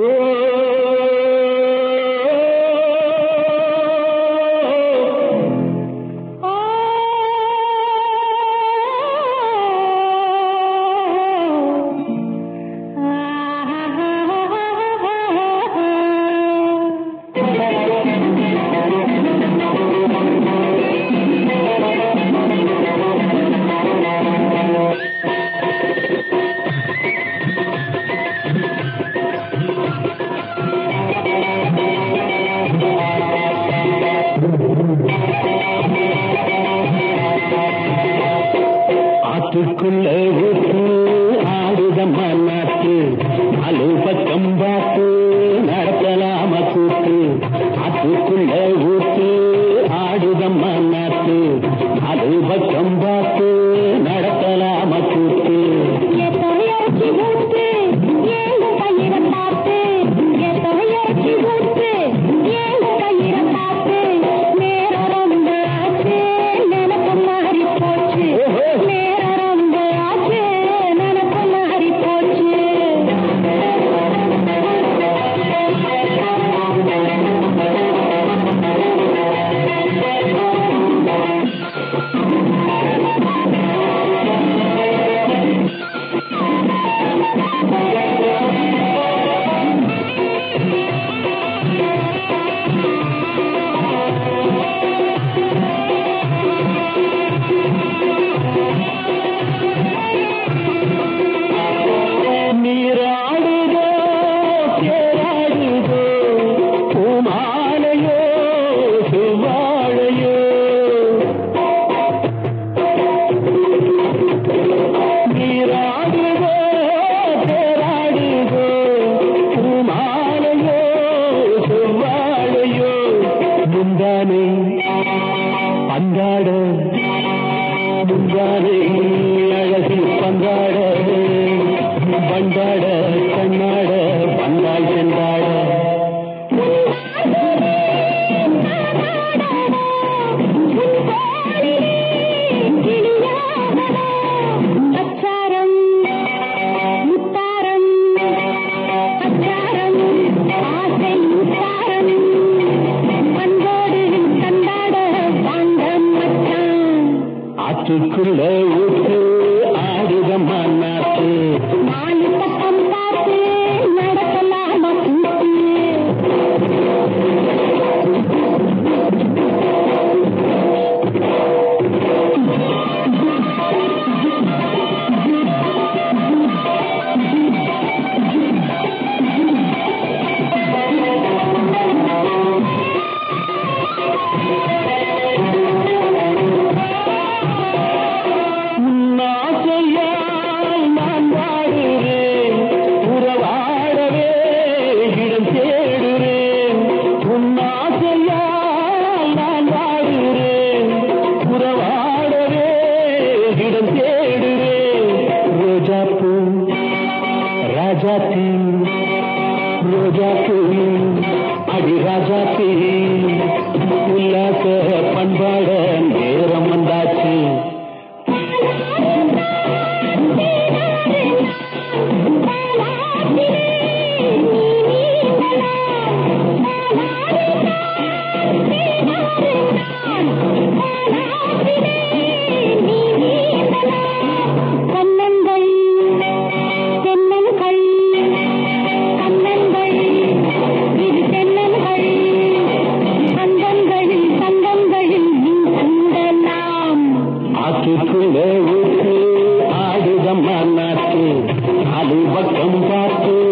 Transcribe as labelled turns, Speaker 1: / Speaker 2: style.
Speaker 1: Oh! ಮನ பந்தாட பந்தாட and जाती रो जाती அடி ராஜாத்தி உல்லாச பண்பாட ಸಾಕು